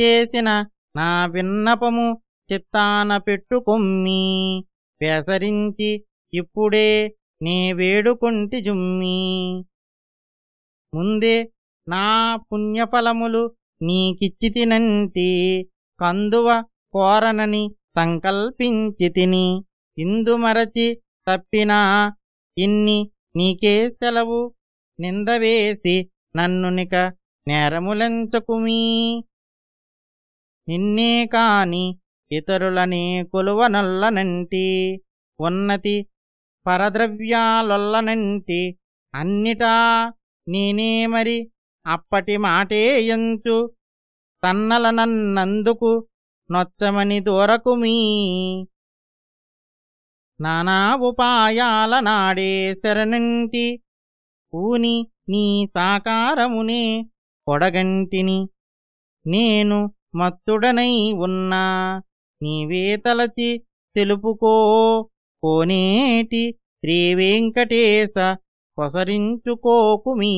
చేసిన నా విన్నపము చిత్తాన పెట్టుకొమ్మి. పెసరించి ఇప్పుడే నే వేడుకొంటి జుమ్మి. ముందే నా పుణ్యఫలములు నీకిచ్చితినంటి కందువ కోరనని సంకల్పించి తిని ఇందు మరచి తప్పినా ఇన్ని నీకే సెలవు. నిందవేసి నన్నునిక నేరములంచకుమీ. నిన్నే కాని ఇతరులనే కొలువనల్లనంటి ఉన్నతి పరద్రవ్యాలొల్లనంటి అన్నిటా నేనే మరి అప్పటి మాటే ఎంచు తన్నల నన్నందుకు నొచ్చమని దూరకుమీ. నానా ఉపాయాల నాడే శరణంటి ఊని నీ సాకారమునే పొడగంటిని నేను మత్తుడనై ఉన్నా నీవే తలచి తెలుపుకో. కోనేటి శ్రీవేంకటేశ కొసరించుకోకుమీ